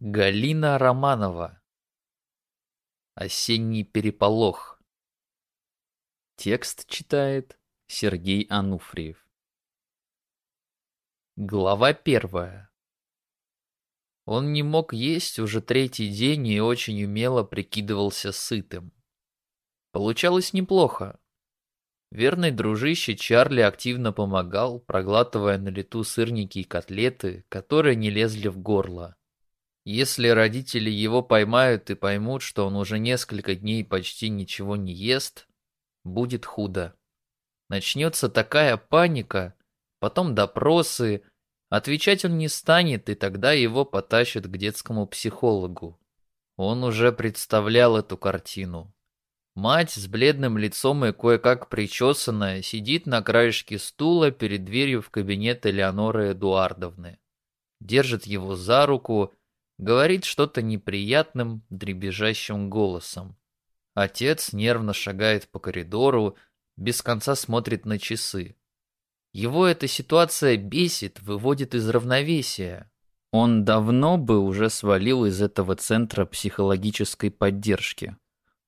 Галина Романова. Осенний переполох. Текст читает Сергей Ануфриев. Глава первая. Он не мог есть уже третий день и очень умело прикидывался сытым. Получалось неплохо. Верный дружище Чарли активно помогал, проглатывая на лету сырники и котлеты, которые не лезли в горло. Если родители его поймают и поймут, что он уже несколько дней почти ничего не ест, будет худо. Начнется такая паника, потом допросы, отвечать он не станет, и тогда его потащат к детскому психологу. Он уже представлял эту картину. Мать с бледным лицом и кое-как причесанная сидит на краешке стула перед дверью в кабинет Элеоноры Эдуардовны. Держит его за руку Говорит что-то неприятным, дребезжащим голосом. Отец нервно шагает по коридору, без конца смотрит на часы. Его эта ситуация бесит, выводит из равновесия. Он давно бы уже свалил из этого центра психологической поддержки.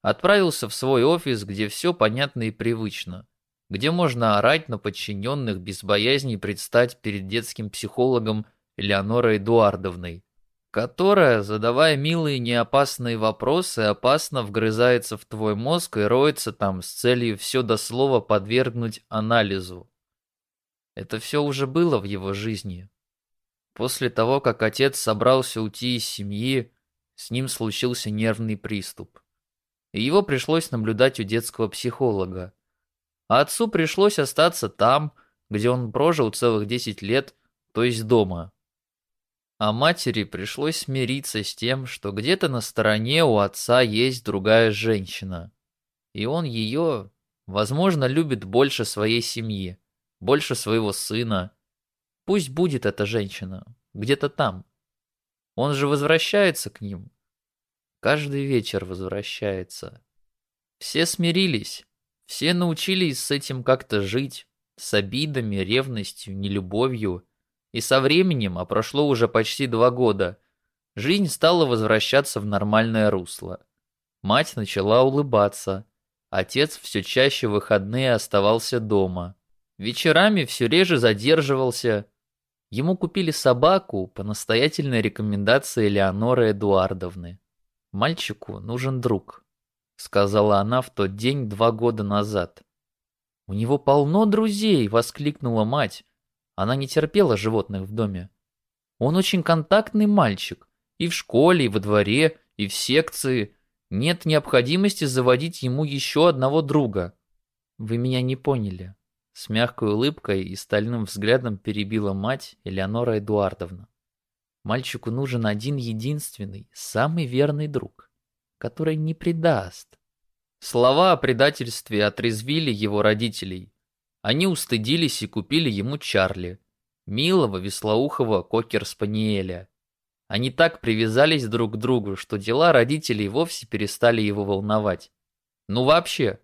Отправился в свой офис, где все понятно и привычно. Где можно орать на подчиненных без боязни предстать перед детским психологом Леонорой Эдуардовной которая, задавая милые неопасные вопросы, опасно вгрызается в твой мозг и роется там с целью все до слова подвергнуть анализу. Это все уже было в его жизни. После того, как отец собрался уйти из семьи, с ним случился нервный приступ. И его пришлось наблюдать у детского психолога. А отцу пришлось остаться там, где он прожил целых 10 лет, то есть дома. А матери пришлось смириться с тем, что где-то на стороне у отца есть другая женщина. И он ее, возможно, любит больше своей семьи, больше своего сына. Пусть будет эта женщина, где-то там. Он же возвращается к ним. Каждый вечер возвращается. Все смирились, все научились с этим как-то жить, с обидами, ревностью, нелюбовью и со временем, а прошло уже почти два года, жизнь стала возвращаться в нормальное русло. Мать начала улыбаться. Отец все чаще в выходные оставался дома. Вечерами все реже задерживался. Ему купили собаку по настоятельной рекомендации Леоноры Эдуардовны. «Мальчику нужен друг», — сказала она в тот день два года назад. «У него полно друзей!» — воскликнула мать. Она не терпела животных в доме. Он очень контактный мальчик. И в школе, и во дворе, и в секции. Нет необходимости заводить ему еще одного друга. Вы меня не поняли. С мягкой улыбкой и стальным взглядом перебила мать Элеонора Эдуардовна. Мальчику нужен один единственный, самый верный друг, который не предаст. Слова о предательстве отрезвили его родителей, они устыдились и купили ему Чарли, милого веслоухого кокер-спаниеля. Они так привязались друг к другу, что дела родителей вовсе перестали его волновать. Ну вообще,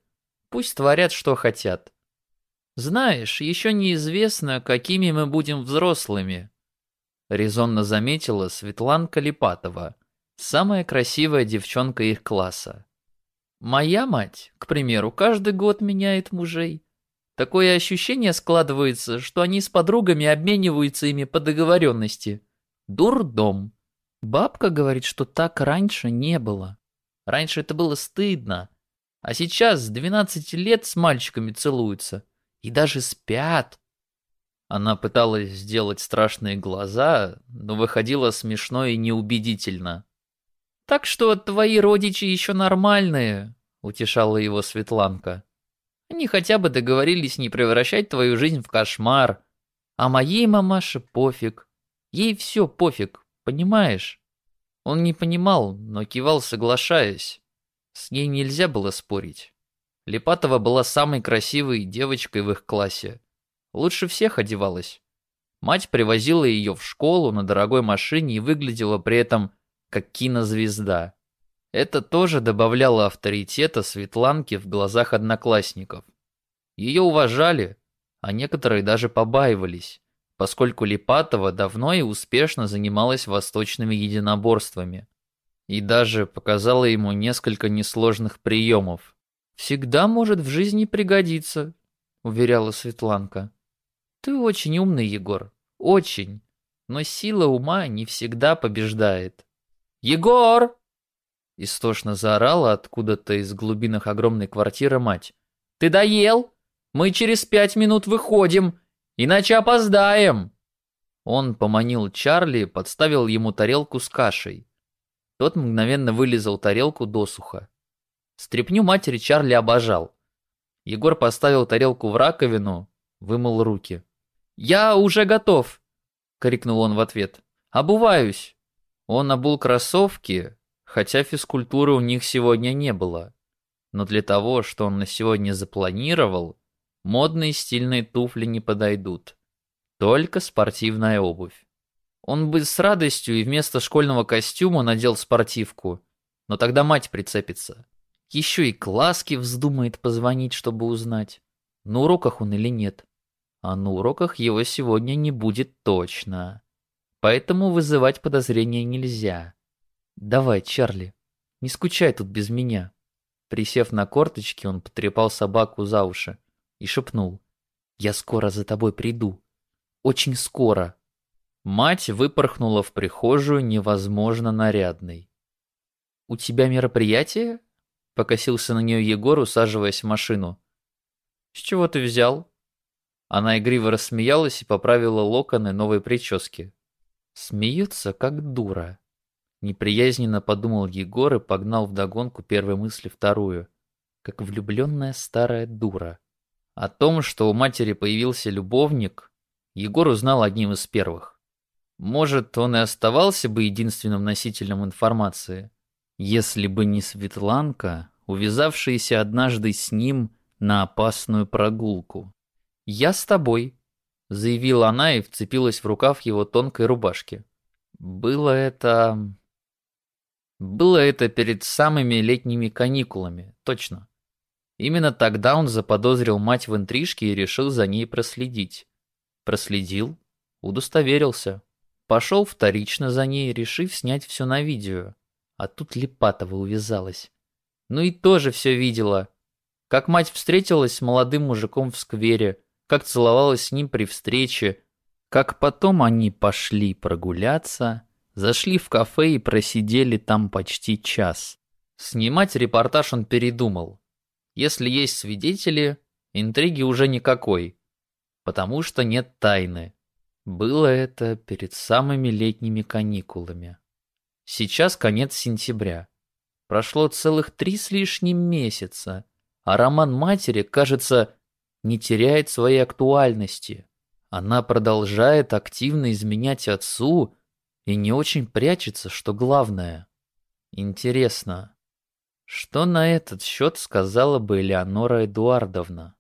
пусть творят, что хотят. Знаешь, еще неизвестно, какими мы будем взрослыми. Резонно заметила Светланка Липатова, самая красивая девчонка их класса. Моя мать, к примеру, каждый год меняет мужей. Такое ощущение складывается, что они с подругами обмениваются ими по договоренности. Дурдом. Бабка говорит, что так раньше не было. Раньше это было стыдно. А сейчас с 12 лет с мальчиками целуются. И даже спят. Она пыталась сделать страшные глаза, но выходила смешно и неубедительно. «Так что твои родичи еще нормальные», — утешала его Светланка. Они хотя бы договорились не превращать твою жизнь в кошмар. А моей мамаше пофиг. Ей все пофиг, понимаешь? Он не понимал, но кивал, соглашаясь. С ней нельзя было спорить. Липатова была самой красивой девочкой в их классе. Лучше всех одевалась. Мать привозила ее в школу на дорогой машине и выглядела при этом как кинозвезда. Это тоже добавляло авторитета Светланке в глазах одноклассников. Ее уважали, а некоторые даже побаивались, поскольку Липатова давно и успешно занималась восточными единоборствами и даже показала ему несколько несложных приемов. «Всегда может в жизни пригодиться», — уверяла Светланка. «Ты очень умный, Егор, очень, но сила ума не всегда побеждает». «Егор!» — истошно заорала откуда-то из глубинах огромной квартиры мать. «Ты доел? Мы через пять минут выходим, иначе опоздаем!» Он поманил Чарли, подставил ему тарелку с кашей. Тот мгновенно вылезал тарелку досуха. Стрепню матери Чарли обожал. Егор поставил тарелку в раковину, вымыл руки. «Я уже готов!» — крикнул он в ответ. «Обуваюсь!» Он обул кроссовки, хотя физкультуры у них сегодня не было. Но для того, что он на сегодня запланировал, модные стильные туфли не подойдут. Только спортивная обувь. Он бы с радостью и вместо школьного костюма надел спортивку, но тогда мать прицепится. Еще и класски вздумает позвонить, чтобы узнать, на уроках он или нет. А на уроках его сегодня не будет точно. Поэтому вызывать подозрения нельзя. Давай, Чарли, не скучай тут без меня. Присев на корточки, он потрепал собаку за уши и шепнул. Я скоро за тобой приду. Очень скоро. Мать выпорхнула в прихожую невозможно нарядной. «У тебя мероприятие?» — покосился на нее Егор, усаживаясь в машину. «С чего ты взял?» Она игриво рассмеялась и поправила локоны новой прически. Смеется, как дура. Неприязненно подумал Егор и погнал вдогонку первой мысли вторую. Как влюбленная старая дура. О том, что у матери появился любовник, Егор узнал одним из первых. Может, он и оставался бы единственным носителем информации, если бы не Светланка, увязавшаяся однажды с ним на опасную прогулку. «Я с тобой», — заявила она и вцепилась в рукав его тонкой рубашки. Было это... Было это перед самыми летними каникулами, точно. Именно тогда он заподозрил мать в интрижке и решил за ней проследить. Проследил, удостоверился. Пошел вторично за ней, решив снять все на видео. А тут Липатова увязалась. Ну и тоже все видела. Как мать встретилась с молодым мужиком в сквере, как целовалась с ним при встрече, как потом они пошли прогуляться, зашли в кафе и просидели там почти час. Снимать репортаж он передумал. Если есть свидетели, интриги уже никакой, потому что нет тайны. Было это перед самыми летними каникулами. Сейчас конец сентября. Прошло целых три с лишним месяца, а роман матери, кажется, не теряет своей актуальности. Она продолжает активно изменять отцу и не очень прячется, что главное. Интересно, что на этот счет сказала бы Элеонора Эдуардовна?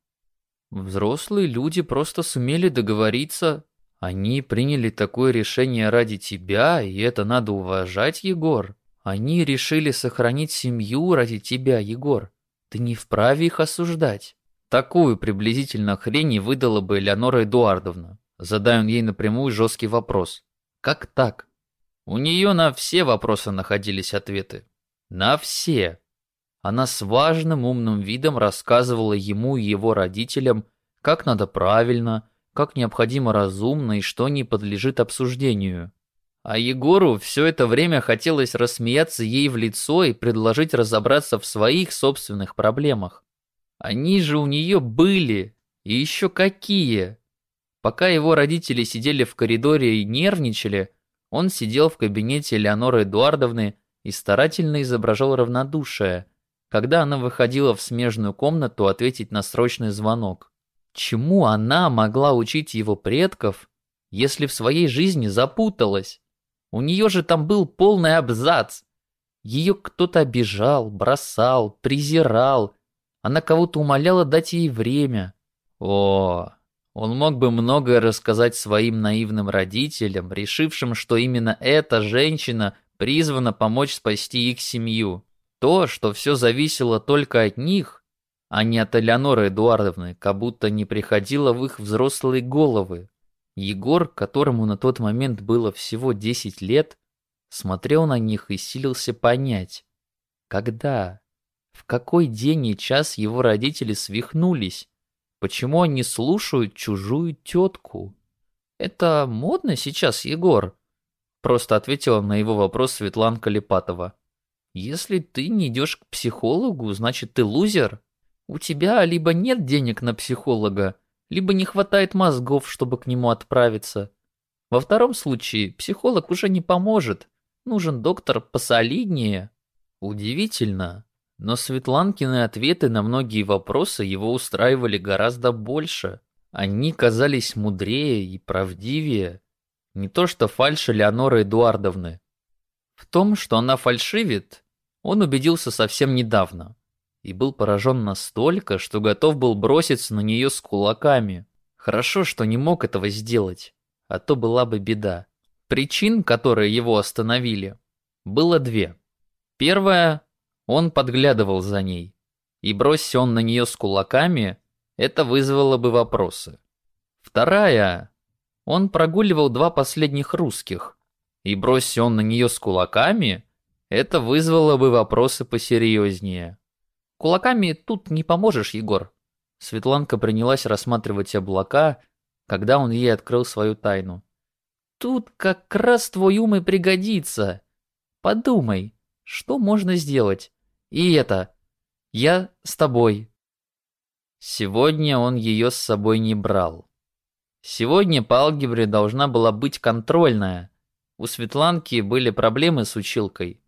Взрослые люди просто сумели договориться они приняли такое решение ради тебя, и это надо уважать, Егор. Они решили сохранить семью ради тебя, Егор. Ты не вправе их осуждать. Такую приблизительно хрень выдала бы Элеонора Эдуардовна. Задай он ей напрямую жесткий вопрос. Как так? У нее на все вопросы находились ответы. На все. Она с важным умным видом рассказывала ему и его родителям, как надо правильно, как необходимо разумно и что не подлежит обсуждению. А Егору все это время хотелось рассмеяться ей в лицо и предложить разобраться в своих собственных проблемах. Они же у нее были, и еще какие. Пока его родители сидели в коридоре и нервничали, он сидел в кабинете Леоноры Эдуардовны и старательно изображал равнодушие, когда она выходила в смежную комнату ответить на срочный звонок. Чему она могла учить его предков, если в своей жизни запуталась? У нее же там был полный абзац. Ее кто-то обижал, бросал, презирал. Она кого-то умоляла дать ей время. О, он мог бы многое рассказать своим наивным родителям, решившим, что именно эта женщина призвана помочь спасти их семью. То, что все зависело только от них, а не от Элеоноры Эдуардовны, как будто не приходило в их взрослые головы. Егор, которому на тот момент было всего 10 лет, смотрел на них и силился понять, когда, в какой день и час его родители свихнулись, почему они слушают чужую тетку. «Это модно сейчас, Егор?» Просто ответила на его вопрос Светланка Липатова. «Если ты не идешь к психологу, значит ты лузер. У тебя либо нет денег на психолога, либо не хватает мозгов, чтобы к нему отправиться. Во втором случае психолог уже не поможет. Нужен доктор посолиднее. Удивительно, но Светланкины ответы на многие вопросы его устраивали гораздо больше. Они казались мудрее и правдивее. Не то что фальшь Леоноры Эдуардовны. В том, что она фальшивит, он убедился совсем недавно и был поражен настолько, что готов был броситься на нее с кулаками. Хорошо, что не мог этого сделать, а то была бы беда. Причин, которые его остановили, было две. Первая – он подглядывал за ней, и бросься он на нее с кулаками, это вызвало бы вопросы. Вторая – он прогуливал два последних русских, и бросься он на нее с кулаками, это вызвало бы вопросы посерьезнее. Кулаками тут не поможешь, Егор. Светланка принялась рассматривать облака, когда он ей открыл свою тайну. Тут как раз твой ум и пригодится. Подумай, что можно сделать? И это, я с тобой. Сегодня он ее с собой не брал. Сегодня по алгебре должна была быть контрольная. У Светланки были проблемы с училкой.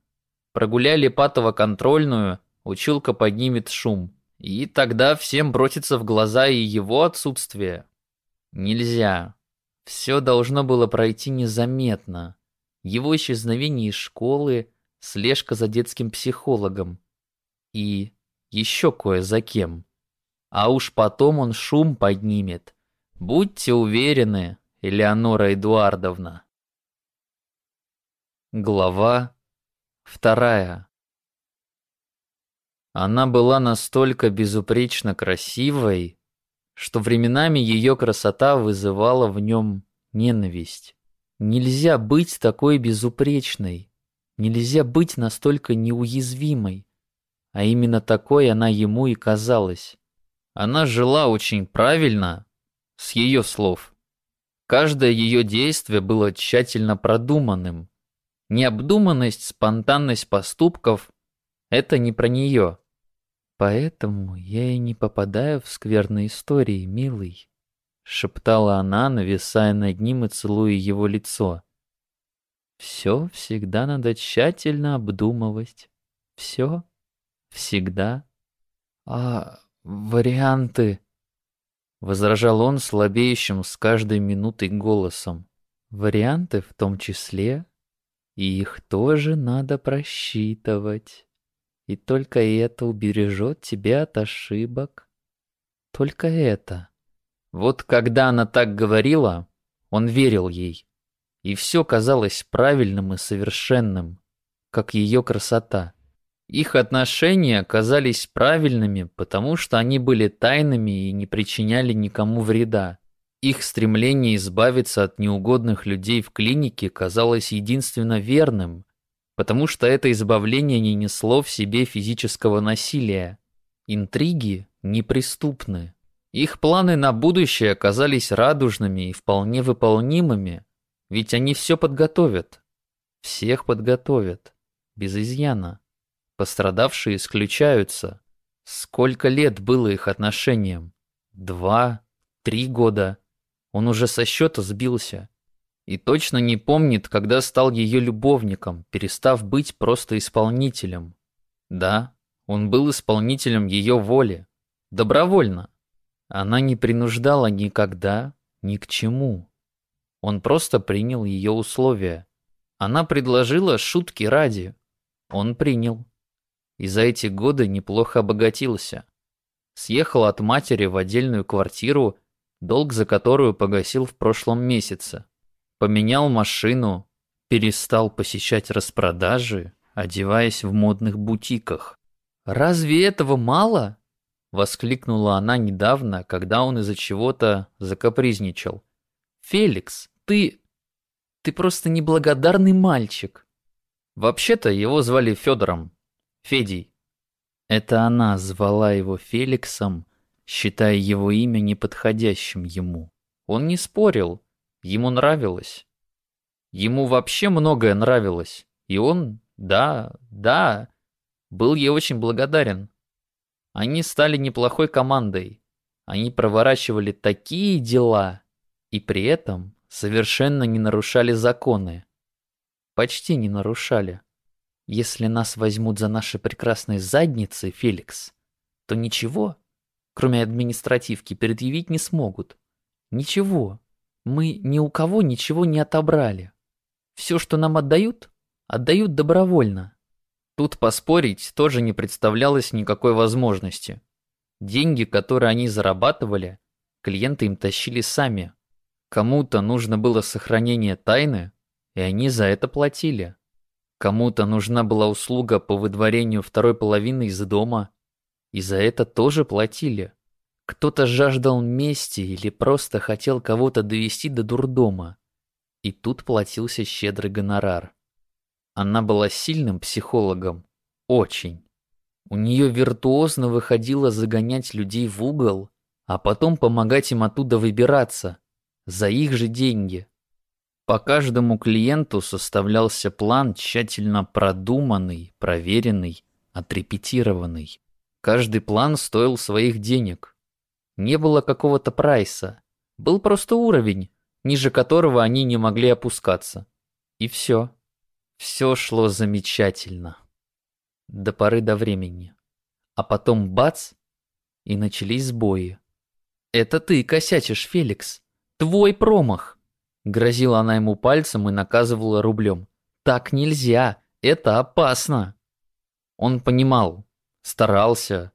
Прогуляли Патова контрольную, училка поднимет шум. И тогда всем бросится в глаза и его отсутствие. Нельзя. Все должно было пройти незаметно. Его исчезновение из школы, слежка за детским психологом. И еще кое за кем. А уж потом он шум поднимет. Будьте уверены, Элеонора Эдуардовна. Глава вторая. Она была настолько безупречно красивой, что временами ее красота вызывала в нем ненависть. Нельзя быть такой безупречной, нельзя быть настолько неуязвимой, а именно такой она ему и казалась. Она жила очень правильно, с ее слов. Каждое ее действие было тщательно продуманным. Необдуманность, спонтанность поступков — это не про нее. «Поэтому я и не попадаю в скверные истории, милый», — шептала она, нависая над ним и целуя его лицо. «Все всегда надо тщательно обдумывать. Все. Всегда. А варианты...» — возражал он слабеющим с каждой минутой голосом. «Варианты в том числе, и их тоже надо просчитывать». И только это убережет тебя от ошибок. Только это. Вот когда она так говорила, он верил ей. И все казалось правильным и совершенным, как ее красота. Их отношения казались правильными, потому что они были тайными и не причиняли никому вреда. Их стремление избавиться от неугодных людей в клинике казалось единственно верным, потому что это избавление не несло в себе физического насилия. Интриги неприступны. Их планы на будущее оказались радужными и вполне выполнимыми, ведь они все подготовят. Всех подготовят. Без изъяна. Пострадавшие исключаются. Сколько лет было их отношениям? Два? Три года? Он уже со счета сбился и точно не помнит, когда стал ее любовником, перестав быть просто исполнителем. Да, он был исполнителем ее воли. Добровольно. Она не принуждала никогда ни к чему. Он просто принял ее условия. Она предложила шутки ради. Он принял. И за эти годы неплохо обогатился. Съехал от матери в отдельную квартиру, долг за которую погасил в прошлом месяце. Поменял машину, перестал посещать распродажи, одеваясь в модных бутиках. «Разве этого мало?» — воскликнула она недавно, когда он из-за чего-то закапризничал. Феликс, ты... Ты просто неблагодарный мальчик. Вообще-то его звали Федором. Федей. Это она звала его Феликсом, считая его имя неподходящим ему. Он не спорил, ему нравилось. Ему вообще многое нравилось, и он, да, да, был ей очень благодарен. Они стали неплохой командой. Они проворачивали такие дела, и при этом совершенно не нарушали законы. Почти не нарушали. Если нас возьмут за наши прекрасные задницы, Феликс, то ничего, кроме административки, предъявить не смогут. Ничего. Мы ни у кого ничего не отобрали. Все, что нам отдают, отдают добровольно. Тут поспорить тоже не представлялось никакой возможности. Деньги, которые они зарабатывали, клиенты им тащили сами. Кому-то нужно было сохранение тайны, и они за это платили. Кому-то нужна была услуга по выдворению второй половины из дома, и за это тоже платили. Кто-то жаждал мести или просто хотел кого-то довести до дурдома, и тут платился щедрый гонорар. Она была сильным психологом, очень. У нее виртуозно выходило загонять людей в угол, а потом помогать им оттуда выбираться, за их же деньги. По каждому клиенту составлялся план тщательно продуманный, проверенный, отрепетированный. Каждый план стоил своих денег. Не было какого-то прайса. Был просто уровень, ниже которого они не могли опускаться. И все. Все шло замечательно. До поры до времени. А потом бац, и начались сбои. «Это ты косячишь, Феликс. Твой промах!» Грозила она ему пальцем и наказывала рублем. «Так нельзя! Это опасно!» Он понимал, старался,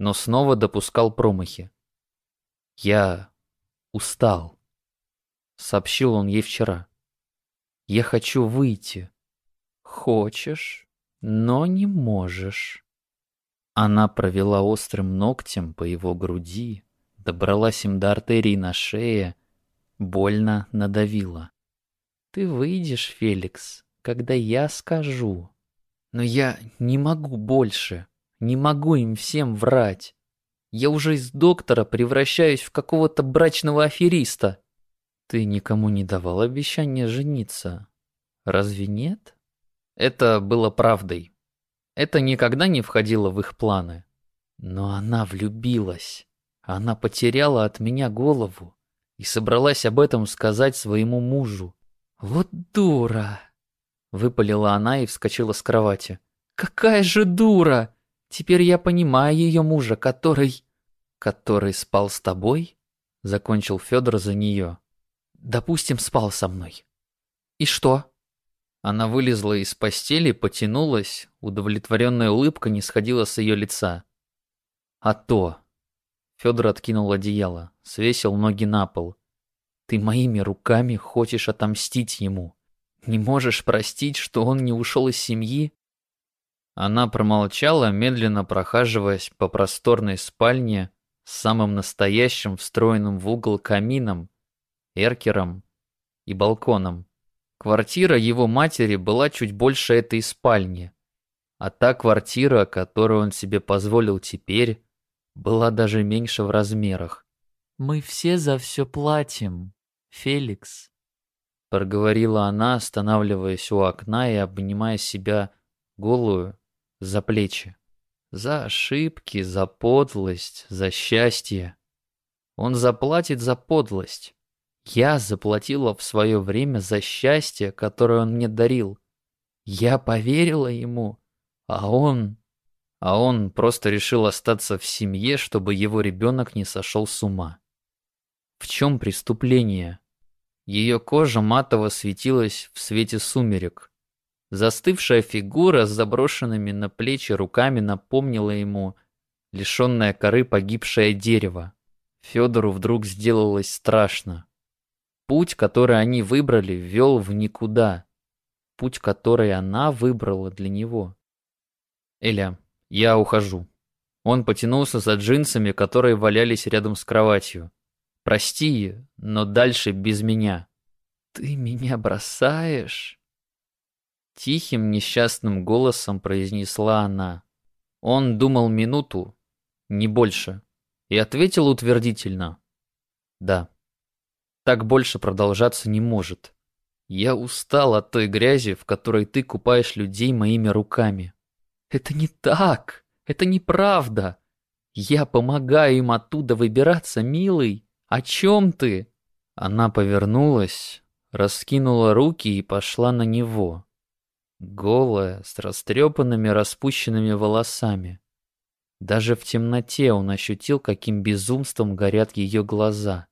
но снова допускал промахи. «Я устал», — сообщил он ей вчера. «Я хочу выйти». «Хочешь, но не можешь». Она провела острым ногтем по его груди, добралась им до артерии на шее, больно надавила. «Ты выйдешь, Феликс, когда я скажу. Но я не могу больше, не могу им всем врать. Я уже из доктора превращаюсь в какого-то брачного афериста. Ты никому не давал обещания жениться, разве нет?» Это было правдой. Это никогда не входило в их планы. Но она влюбилась. Она потеряла от меня голову и собралась об этом сказать своему мужу. «Вот дура!» — выпалила она и вскочила с кровати. «Какая же дура! Теперь я понимаю ее мужа, который...» «Который спал с тобой?» — закончил Федор за нее. «Допустим, спал со мной». «И что?» Она вылезла из постели, потянулась, удовлетворенная улыбка не сходила с ее лица. «А то!» Федор откинул одеяло, свесил ноги на пол. «Ты моими руками хочешь отомстить ему. Не можешь простить, что он не ушел из семьи?» Она промолчала, медленно прохаживаясь по просторной спальне с самым настоящим встроенным в угол камином, эркером и балконом. Квартира его матери была чуть больше этой спальни, а та квартира, которую он себе позволил теперь, была даже меньше в размерах. «Мы все за все платим, Феликс», — проговорила она, останавливаясь у окна и обнимая себя голую за плечи. «За ошибки, за подлость, за счастье. Он заплатит за подлость. Я заплатила в свое время за счастье, которое он мне дарил. Я поверила ему, а он... А он просто решил остаться в семье, чтобы его ребенок не сошел с ума. В чем преступление? Ее кожа матово светилась в свете сумерек. Застывшая фигура с заброшенными на плечи руками напомнила ему лишенное коры погибшее дерево. Федору вдруг сделалось страшно. Путь, который они выбрали, вел в никуда. Путь, который она выбрала для него. «Эля, я ухожу». Он потянулся за джинсами, которые валялись рядом с кроватью. Прости, но дальше без меня. Ты меня бросаешь? Тихим несчастным голосом произнесла она. Он думал минуту, не больше, и ответил утвердительно. Да, так больше продолжаться не может. Я устал от той грязи, в которой ты купаешь людей моими руками. Это не так, это неправда. Я помогаю им оттуда выбираться, милый. О чем ты? Она повернулась, раскинула руки и пошла на него. Голая, с растрепанными распущенными волосами. Даже в темноте он ощутил, каким безумством горят ее глаза.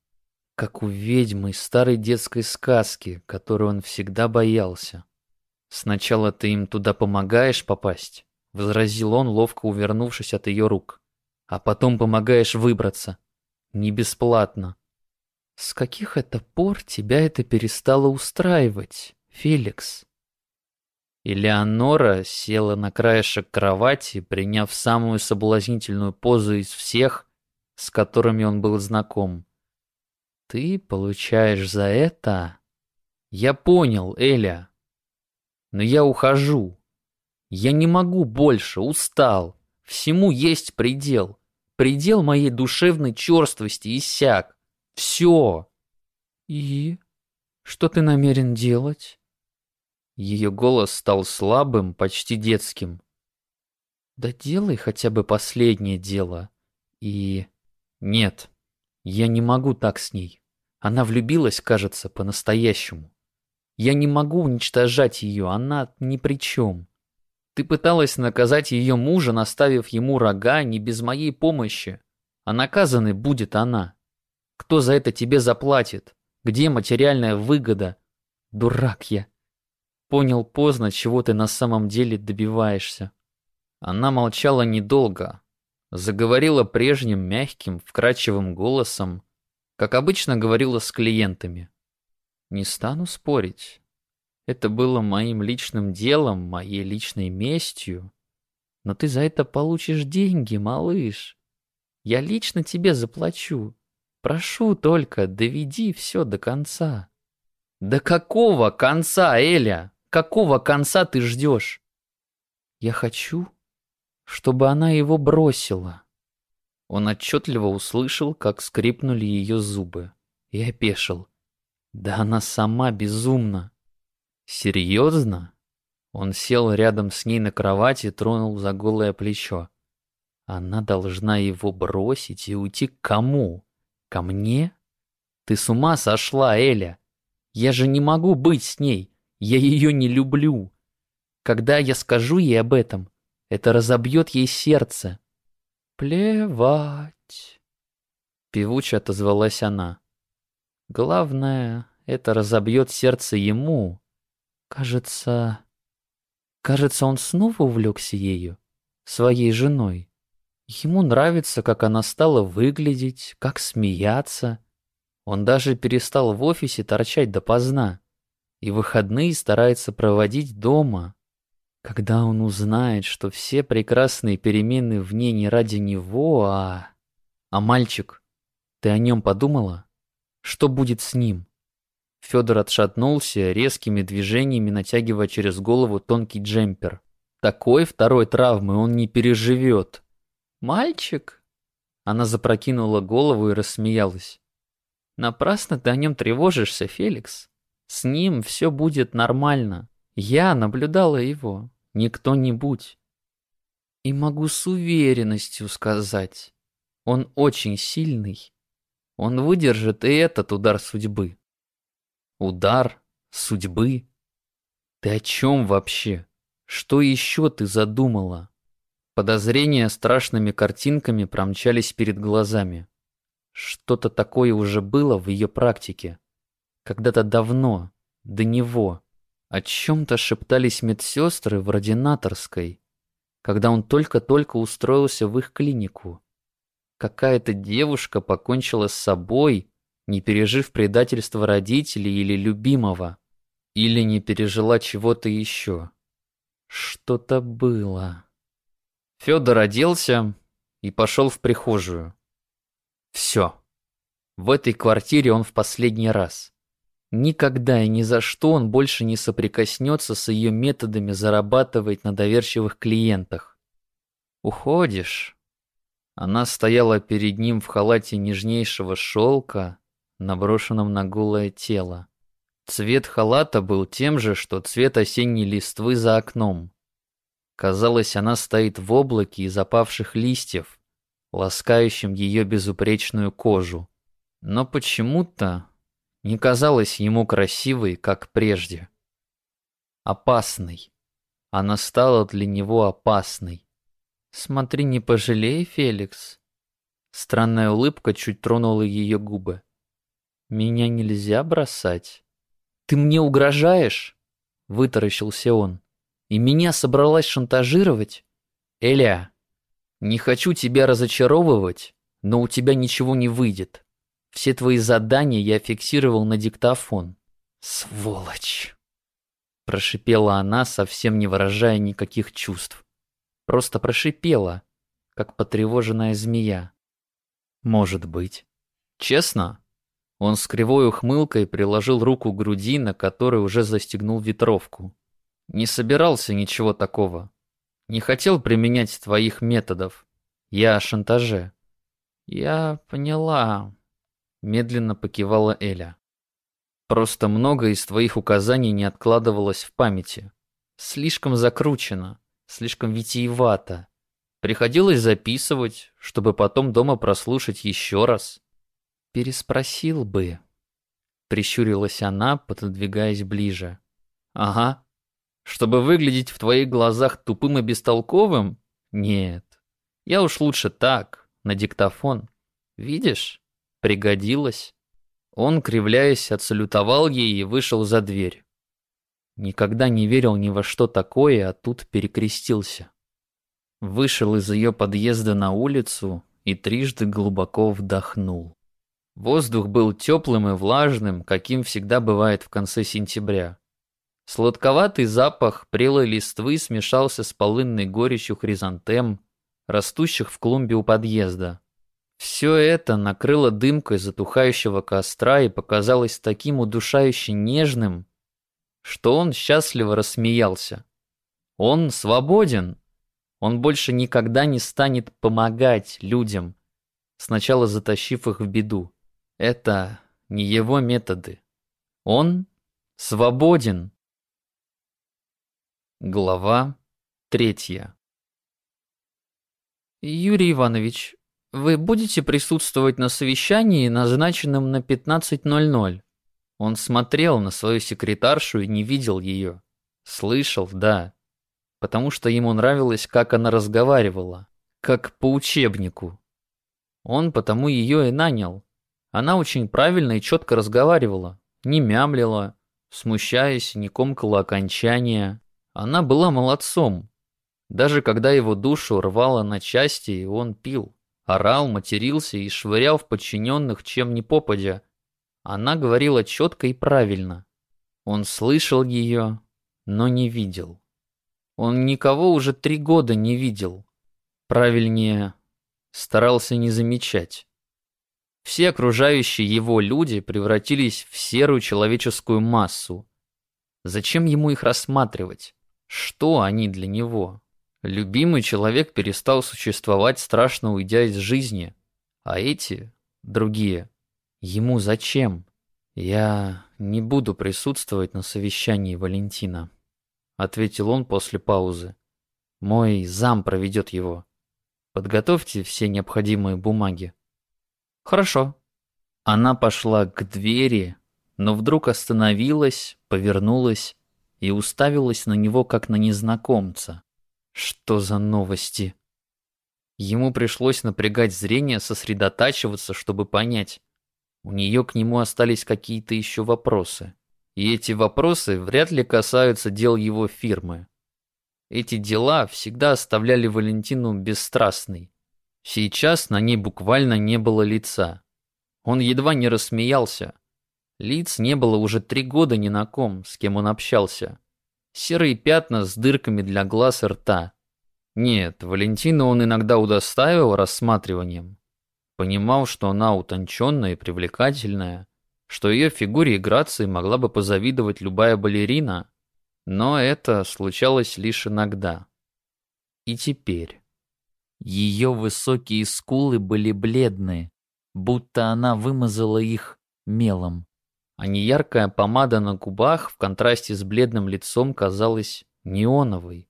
Как у ведьмы старой детской сказки, которую он всегда боялся. «Сначала ты им туда помогаешь попасть», — возразил он, ловко увернувшись от ее рук. «А потом помогаешь выбраться. Не бесплатно». «С каких это пор тебя это перестало устраивать, Феликс?» Элеонора села на краешек кровати, приняв самую соблазнительную позу из всех, с которыми он был знаком. «Ты получаешь за это...» «Я понял, Эля. Но я ухожу. Я не могу больше, устал. Всему есть предел. Предел моей душевной черствости иссяк. Все!» «И? Что ты намерен делать?» Ее голос стал слабым, почти детским. «Да делай хотя бы последнее дело. И... Нет, я не могу так с ней. Она влюбилась, кажется, по-настоящему. Я не могу уничтожать ее, она ни при чем. Ты пыталась наказать ее мужа, наставив ему рога не без моей помощи. А наказанной будет она. Кто за это тебе заплатит? Где материальная выгода? Дурак я. Понял поздно, чего ты на самом деле добиваешься. Она молчала недолго. Заговорила прежним мягким, вкрадчивым голосом, как обычно говорила с клиентами. Не стану спорить. Это было моим личным делом, моей личной местью. Но ты за это получишь деньги, малыш. Я лично тебе заплачу. Прошу только, доведи все до конца. До какого конца, Эля? Какого конца ты ждешь? Я хочу, чтобы она его бросила. Он отчетливо услышал, как скрипнули ее зубы, и опешил. Да она сама безумна. Серьезно? Он сел рядом с ней на кровати и тронул за голое плечо. Она должна его бросить и уйти к кому? Ко мне? Ты с ума сошла, Эля? Я же не могу быть с ней. Я ее не люблю. Когда я скажу ей об этом, это разобьет ей сердце. Плевать. Певуче отозвалась она. Главное, это разобьет сердце ему. Кажется... Кажется, он снова увлекся ею, своей женой. Ему нравится, как она стала выглядеть, как смеяться. Он даже перестал в офисе торчать допоздна и выходные старается проводить дома. Когда он узнает, что все прекрасные перемены в ней не ради него, а... А мальчик, ты о нем подумала? Что будет с ним? Федор отшатнулся, резкими движениями натягивая через голову тонкий джемпер. Такой второй травмы он не переживет. «Мальчик?» Она запрокинула голову и рассмеялась. «Напрасно ты о нем тревожишься, Феликс. С ним все будет нормально. Я наблюдала его, не кто-нибудь. И могу с уверенностью сказать, он очень сильный. Он выдержит и этот удар судьбы. Удар судьбы? Ты о чем вообще? Что еще ты задумала? Подозрения страшными картинками промчались перед глазами. Что-то такое уже было в ее практике. Когда-то давно, до него, о чем-то шептались медсестры в ординаторской, когда он только-только устроился в их клинику. Какая-то девушка покончила с собой, не пережив предательство родителей или любимого, или не пережила чего-то еще. Что-то было. Федор оделся и пошел в прихожую. Все. В этой квартире он в последний раз. Никогда и ни за что он больше не соприкоснется с ее методами зарабатывать на доверчивых клиентах. «Уходишь?» Она стояла перед ним в халате нежнейшего шелка, наброшенном на голое тело. Цвет халата был тем же, что цвет осенней листвы за окном. Казалось, она стоит в облаке из опавших листьев, ласкающим ее безупречную кожу. Но почему-то не казалась ему красивой, как прежде. Опасной. Она стала для него опасной. «Смотри, не пожалей, Феликс». Странная улыбка чуть тронула ее губы. «Меня нельзя бросать». «Ты мне угрожаешь?» — вытаращился он. «И меня собралась шантажировать?» «Эля, не хочу тебя разочаровывать, но у тебя ничего не выйдет. Все твои задания я фиксировал на диктофон». «Сволочь!» Прошипела она, совсем не выражая никаких чувств. Просто прошипела, как потревоженная змея. «Может быть. Честно?» Он с кривой ухмылкой приложил руку к груди, на которой уже застегнул ветровку. «Не собирался ничего такого. Не хотел применять твоих методов. Я о шантаже». «Я поняла», — медленно покивала Эля. «Просто много из твоих указаний не откладывалось в памяти. Слишком закручено, слишком витиевато. Приходилось записывать, чтобы потом дома прослушать еще раз. «Переспросил бы», — прищурилась она, пододвигаясь ближе. «Ага. Чтобы выглядеть в твоих глазах тупым и бестолковым? Нет. Я уж лучше так, на диктофон. Видишь? Пригодилось». Он, кривляясь, отсалютовал ей и вышел за дверь. Никогда не верил ни во что такое, а тут перекрестился. Вышел из ее подъезда на улицу и трижды глубоко вдохнул. Воздух был теплым и влажным, каким всегда бывает в конце сентября. Сладковатый запах прелой листвы смешался с полынной горечью хризантем, растущих в клумбе у подъезда. Все это накрыло дымкой затухающего костра и показалось таким удушающе нежным, что он счастливо рассмеялся. Он свободен. Он больше никогда не станет помогать людям, сначала затащив их в беду. Это не его методы. Он свободен. Глава третья. Юрий Иванович, вы будете присутствовать на совещании, назначенном на 15.00? Он смотрел на свою секретаршу и не видел ее. Слышал, да. Потому что ему нравилось, как она разговаривала. Как по учебнику. Он потому ее и нанял. Она очень правильно и четко разговаривала, не мямлила, смущаясь, не комкала окончания. Она была молодцом. Даже когда его душу рвало на части, он пил, орал, матерился и швырял в подчиненных чем ни попадя. Она говорила четко и правильно. Он слышал ее, но не видел. Он никого уже три года не видел. Правильнее, старался не замечать. Все окружающие его люди превратились в серую человеческую массу. Зачем ему их рассматривать? Что они для него? Любимый человек перестал существовать, страшно уйдя из жизни. А эти, другие, ему зачем? Я не буду присутствовать на совещании Валентина, ответил он после паузы. Мой зам проведет его. Подготовьте все необходимые бумаги. «Хорошо». Она пошла к двери, но вдруг остановилась, повернулась и уставилась на него, как на незнакомца. Что за новости? Ему пришлось напрягать зрение, сосредотачиваться, чтобы понять. У нее к нему остались какие-то еще вопросы. И эти вопросы вряд ли касаются дел его фирмы. Эти дела всегда оставляли Валентину бесстрастной. Сейчас на ней буквально не было лица. Он едва не рассмеялся. Лиц не было уже три года ни на ком, с кем он общался. Серые пятна с дырками для глаз и рта. Нет, Валентину он иногда удостаивал рассматриванием. Понимал, что она утонченная и привлекательная, что ее фигуре и грации могла бы позавидовать любая балерина, но это случалось лишь иногда. И теперь. Ее высокие скулы были бледные, будто она вымазала их мелом. А неяркая помада на губах в контрасте с бледным лицом казалась неоновой.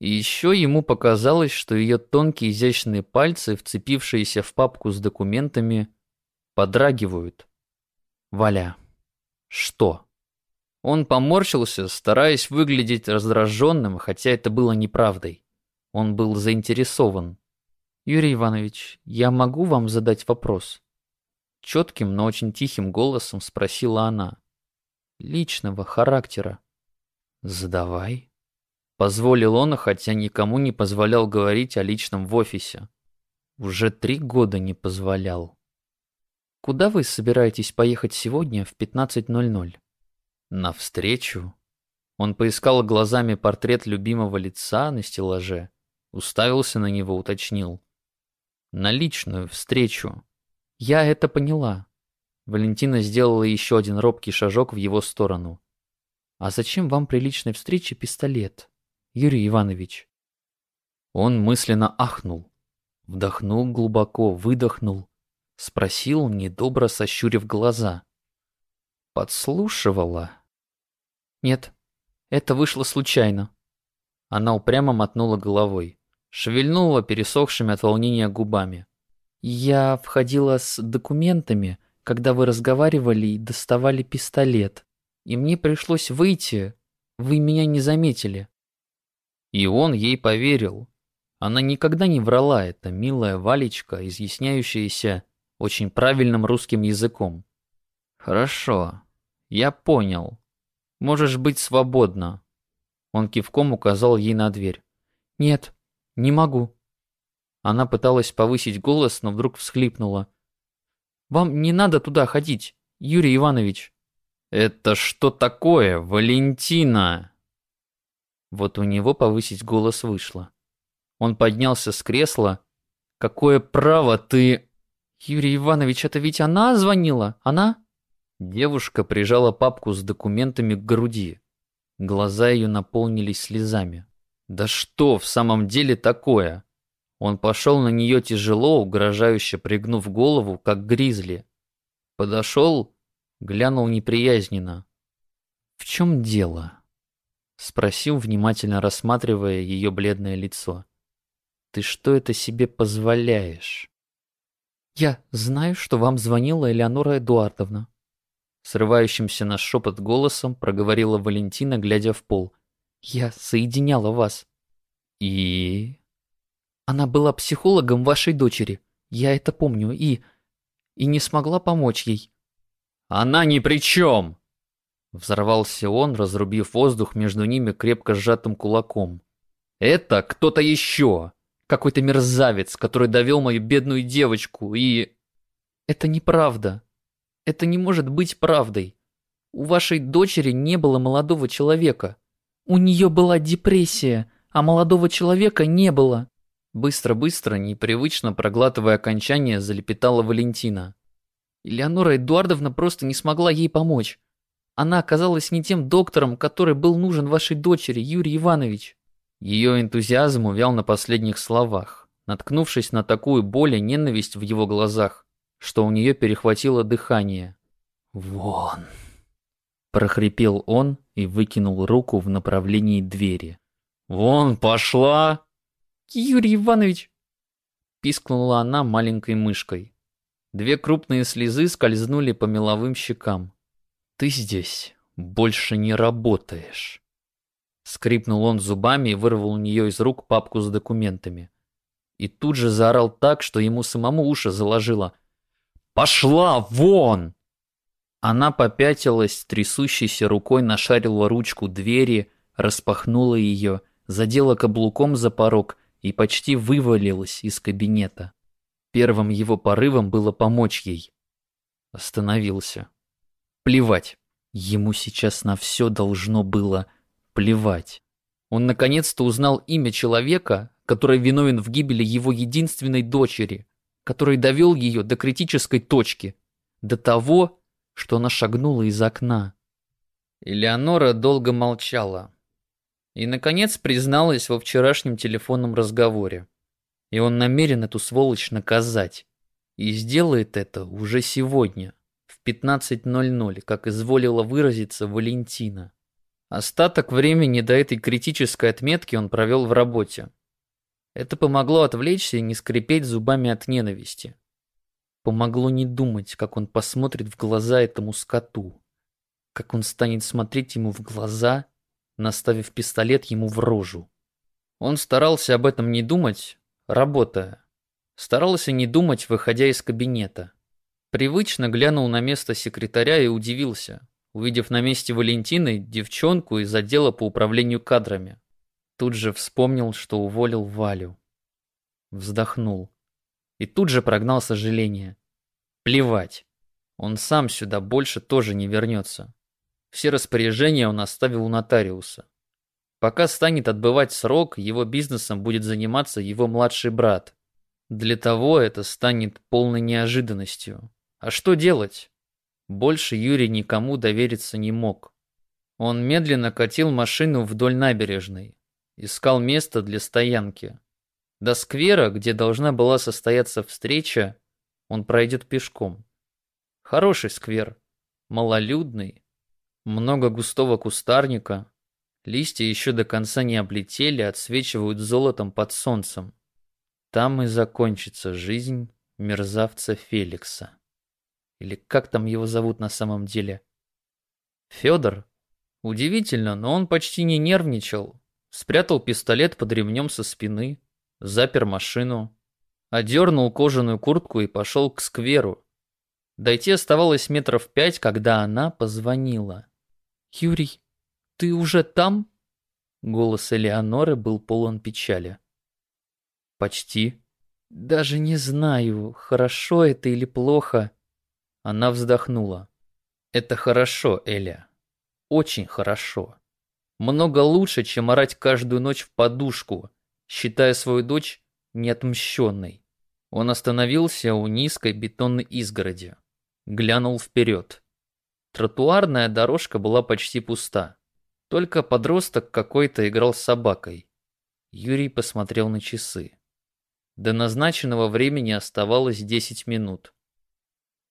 И еще ему показалось, что ее тонкие изящные пальцы, вцепившиеся в папку с документами, подрагивают. Валя. Что? Он поморщился, стараясь выглядеть раздраженным, хотя это было неправдой. Он был заинтересован. «Юрий Иванович, я могу вам задать вопрос?» Четким, но очень тихим голосом спросила она. «Личного характера». «Задавай». Позволил он, хотя никому не позволял говорить о личном в офисе. Уже три года не позволял. «Куда вы собираетесь поехать сегодня в 15.00?» «На встречу». Он поискал глазами портрет любимого лица на стеллаже, уставился на него, уточнил. «На личную встречу». «Я это поняла». Валентина сделала еще один робкий шажок в его сторону. «А зачем вам при личной встрече пистолет?» Юрий Иванович. Он мысленно ахнул, вдохнул глубоко, выдохнул, спросил, недобро сощурив глаза. Подслушивала? Нет, это вышло случайно. Она упрямо мотнула головой, шевельнула пересохшими от волнения губами. Я входила с документами, когда вы разговаривали и доставали пистолет. И мне пришлось выйти. Вы меня не заметили. И он ей поверил. Она никогда не врала, эта милая Валечка, изъясняющаяся очень правильным русским языком. «Хорошо, я понял. Можешь быть свободна». Он кивком указал ей на дверь. «Нет, не могу». Она пыталась повысить голос, но вдруг всхлипнула. «Вам не надо туда ходить, Юрий Иванович». «Это что такое, Валентина?» Вот у него повысить голос вышло. Он поднялся с кресла. «Какое право ты...» «Юрий Иванович, это ведь она звонила? Она?» Девушка прижала папку с документами к груди. Глаза ее наполнились слезами. «Да что в самом деле такое?» Он пошел на нее тяжело, угрожающе пригнув голову, как гризли. Подошел, глянул неприязненно. «В чем дело?» Спросил, внимательно рассматривая ее бледное лицо. «Ты что это себе позволяешь?» «Я знаю, что вам звонила Элеонора Эдуардовна». Срывающимся на шепот голосом проговорила Валентина, глядя в пол. «Я соединяла вас». «И...» «Она была психологом вашей дочери. Я это помню. И... и не смогла помочь ей». «Она ни при чем!» Взорвался он, разрубив воздух между ними крепко сжатым кулаком. «Это кто-то еще! Какой-то мерзавец, который довел мою бедную девочку и...» «Это неправда. Это не может быть правдой. У вашей дочери не было молодого человека. У нее была депрессия, а молодого человека не было». Быстро-быстро, непривычно проглатывая окончание, залепетала Валентина. Элеонора Эдуардовна просто не смогла ей помочь. Она оказалась не тем доктором, который был нужен вашей дочери, Юрий Иванович. Ее энтузиазм увял на последних словах, наткнувшись на такую боль и ненависть в его глазах, что у нее перехватило дыхание. «Вон!» Прохрипел он и выкинул руку в направлении двери. «Вон пошла!» «Юрий Иванович!» пискнула она маленькой мышкой. Две крупные слезы скользнули по меловым щекам. Ты здесь больше не работаешь. Скрипнул он зубами и вырвал у нее из рук папку с документами. И тут же заорал так, что ему самому уши заложило. «Пошла вон!» Она попятилась, трясущейся рукой нашарила ручку двери, распахнула ее, задела каблуком за порог и почти вывалилась из кабинета. Первым его порывом было помочь ей. Остановился. Плевать. Ему сейчас на все должно было плевать. Он наконец-то узнал имя человека, который виновен в гибели его единственной дочери. который довел ее до критической точки, до того, что она шагнула из окна. Элеонора долго молчала и, наконец, призналась во вчерашнем телефонном разговоре. И он намерен эту сволочь наказать. И сделает это уже сегодня, в 15.00, как изволила выразиться Валентина. Остаток времени до этой критической отметки он провел в работе. Это помогло отвлечься и не скрипеть зубами от ненависти. Помогло не думать, как он посмотрит в глаза этому скоту. Как он станет смотреть ему в глаза, наставив пистолет ему в рожу. Он старался об этом не думать, работая. Старался не думать, выходя из кабинета. Привычно глянул на место секретаря и удивился, увидев на месте Валентины девчонку из отдела по управлению кадрами. Тут же вспомнил, что уволил Валю. Вздохнул. И тут же прогнал сожаление. Плевать. Он сам сюда больше тоже не вернется. Все распоряжения он оставил у нотариуса. Пока станет отбывать срок, его бизнесом будет заниматься его младший брат. Для того это станет полной неожиданностью. А что делать? Больше Юрий никому довериться не мог. Он медленно катил машину вдоль набережной. Искал место для стоянки. До сквера, где должна была состояться встреча, он пройдет пешком. Хороший сквер, малолюдный, много густого кустарника, листья еще до конца не облетели, отсвечивают золотом под солнцем. Там и закончится жизнь мерзавца Феликса. Или как там его зовут на самом деле? Федор? Удивительно, но он почти не нервничал. Спрятал пистолет под ремнем со спины, запер машину, одернул кожаную куртку и пошел к скверу. Дойти оставалось метров пять, когда она позвонила. «Юрий, ты уже там?» Голос Элеоноры был полон печали. «Почти. Даже не знаю, хорошо это или плохо». Она вздохнула. «Это хорошо, Эля. Очень хорошо. Много лучше, чем орать каждую ночь в подушку, считая свою дочь неотмщенной». Он остановился у низкой бетонной изгороди. Глянул вперед. Тротуарная дорожка была почти пуста. Только подросток какой-то играл с собакой. Юрий посмотрел на часы. До назначенного времени оставалось 10 минут.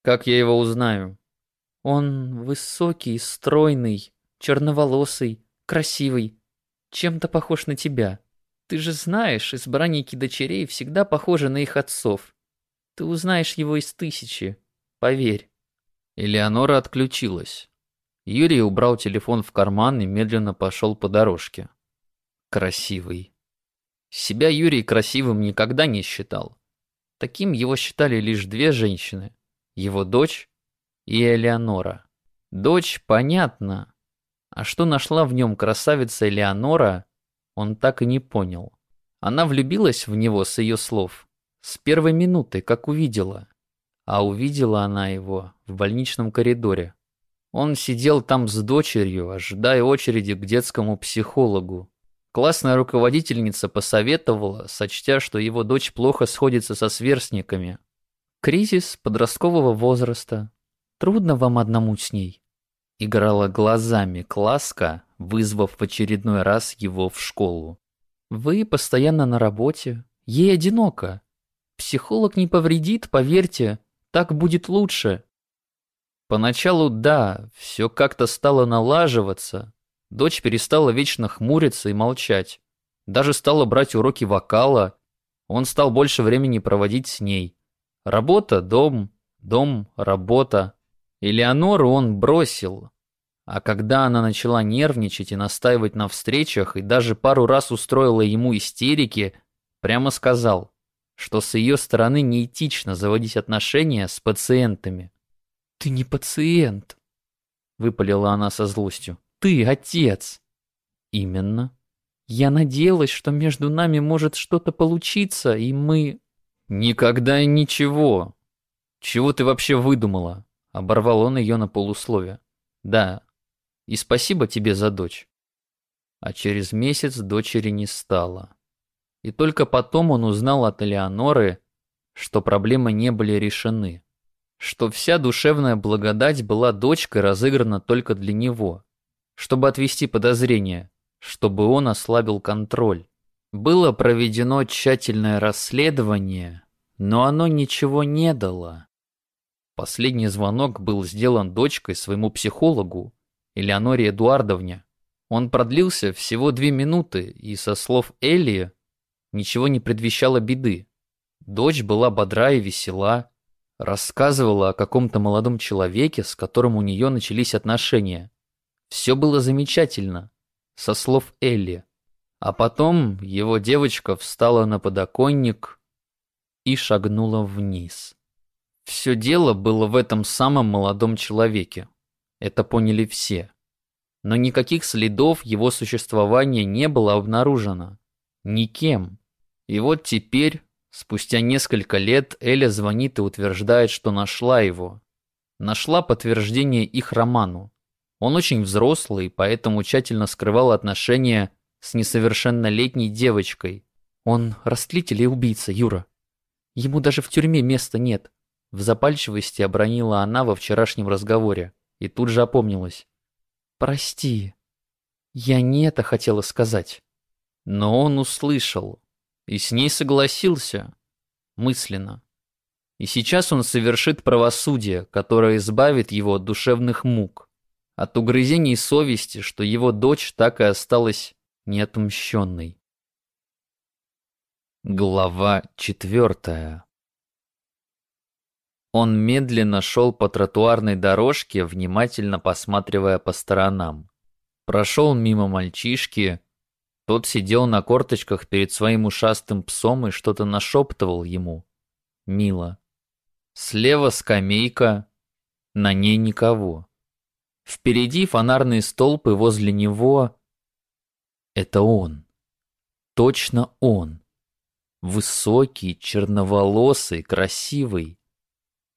Как я его узнаю? Он высокий, стройный, черноволосый, красивый. Чем-то похож на тебя. Ты же знаешь, избранники дочерей всегда похожи на их отцов. Ты узнаешь его из тысячи. Поверь. Элеонора отключилась. Юрий убрал телефон в карман и медленно пошел по дорожке. Красивый. Себя Юрий красивым никогда не считал. Таким его считали лишь две женщины. Его дочь и Элеонора. Дочь, понятно. А что нашла в нем красавица Элеонора, он так и не понял. Она влюбилась в него с ее слов. С первой минуты, как увидела. А увидела она его в больничном коридоре. Он сидел там с дочерью, ожидая очереди к детскому психологу. Классная руководительница посоветовала, сочтя, что его дочь плохо сходится со сверстниками. Кризис подросткового возраста. Трудно вам одному с ней. Играла глазами Класка, вызвав в очередной раз его в школу. Вы постоянно на работе, ей одиноко. Психолог не повредит, поверьте, так будет лучше. Поначалу да, все как-то стало налаживаться. Дочь перестала вечно хмуриться и молчать. Даже стала брать уроки вокала. Он стал больше времени проводить с ней. Работа, дом, дом, работа. Элеонору он бросил. А когда она начала нервничать и настаивать на встречах, и даже пару раз устроила ему истерики, прямо сказал, что с ее стороны неэтично заводить отношения с пациентами. «Ты не пациент», — выпалила она со злостью. «Ты отец». «Именно. Я надеялась, что между нами может что-то получиться, и мы...» «Никогда и ничего. Чего ты вообще выдумала?» Оборвал он ее на полусловие. «Да. И спасибо тебе за дочь». А через месяц дочери не стало. И только потом он узнал от Элеоноры, что проблемы не были решены, что вся душевная благодать была дочкой разыграна только для него, чтобы отвести подозрения, чтобы он ослабил контроль. Было проведено тщательное расследование, но оно ничего не дало. Последний звонок был сделан дочкой своему психологу, Элеоноре Эдуардовне. Он продлился всего две минуты, и, со слов Элли, ничего не предвещало беды. Дочь была бодра и весела, рассказывала о каком-то молодом человеке, с которым у нее начались отношения. Все было замечательно, со слов Элли. А потом его девочка встала на подоконник и шагнула вниз. Все дело было в этом самом молодом человеке. Это поняли все. Но никаких следов его существования не было обнаружено. Никем. И вот теперь, спустя несколько лет, Эля звонит и утверждает, что нашла его. Нашла подтверждение их роману. Он очень взрослый, поэтому тщательно скрывал отношения с несовершеннолетней девочкой. Он растлитель и убийца, Юра. Ему даже в тюрьме места нет. В запальчивости обронила она во вчерашнем разговоре и тут же опомнилась. «Прости, я не это хотела сказать». Но он услышал и с ней согласился, мысленно. И сейчас он совершит правосудие, которое избавит его от душевных мук, от угрызений совести, что его дочь так и осталась неотмщенной. Глава четвертая он медленно шел по тротуарной дорожке, внимательно посматривая по сторонам. Прошел мимо мальчишки. Тот сидел на корточках перед своим ушастым псом и что-то нашептывал ему. Мило. Слева скамейка, на ней никого. Впереди фонарные столбы возле него. Это он. Точно он. Высокий, черноволосый, красивый.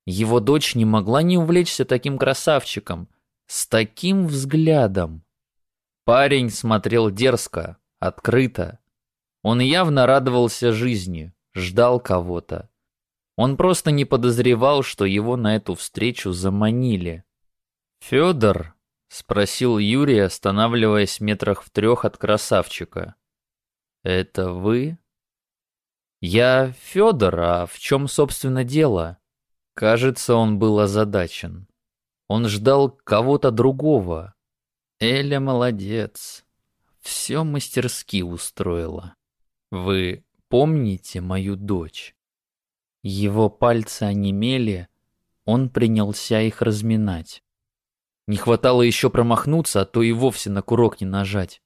Его дочь не могла не увлечься таким красавчиком, с таким взглядом. Парень смотрел дерзко, открыто. Он явно радовался жизни, ждал кого-то. Он просто не подозревал, что его на эту встречу заманили. «Федор?» — спросил Юрий, останавливаясь метрах в трех от красавчика. «Это вы?» «Я Федор, а в чем, собственно, дело?» Кажется, он был озадачен. Он ждал кого-то другого. Эля молодец. Все мастерски устроила. Вы помните мою дочь? Его пальцы онемели, он принялся их разминать. Не хватало еще промахнуться, а то и вовсе на курок не нажать.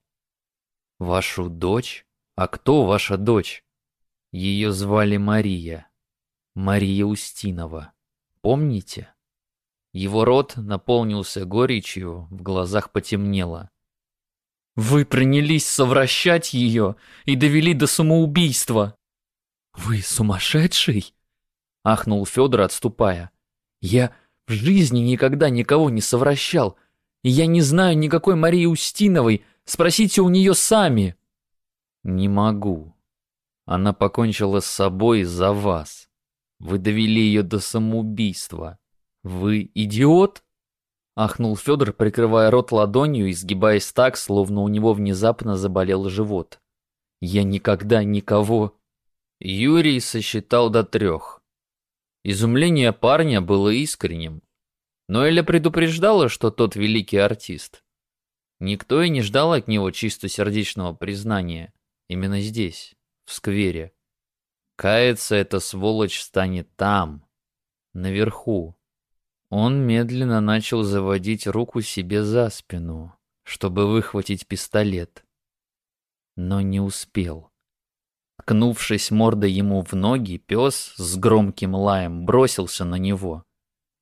Вашу дочь? А кто ваша дочь? Ее звали Мария. Мария Устинова. Помните? Его рот наполнился горечью, в глазах потемнело. «Вы принялись совращать ее и довели до самоубийства!» «Вы сумасшедший?» — ахнул Федор, отступая. «Я в жизни никогда никого не совращал, я не знаю никакой Марии Устиновой, спросите у нее сами!» «Не могу. Она покончила с собой из-за вас». Вы довели ее до самоубийства. Вы идиот? Ахнул Федор, прикрывая рот ладонью и сгибаясь так, словно у него внезапно заболел живот. Я никогда никого... Юрий сосчитал до трех. Изумление парня было искренним. Но Эля предупреждала, что тот великий артист. Никто и не ждал от него чистосердечного признания. Именно здесь, в сквере. Кается эта сволочь станет там, наверху. Он медленно начал заводить руку себе за спину, чтобы выхватить пистолет. Но не успел. Ткнувшись мордой ему в ноги, пес с громким лаем бросился на него.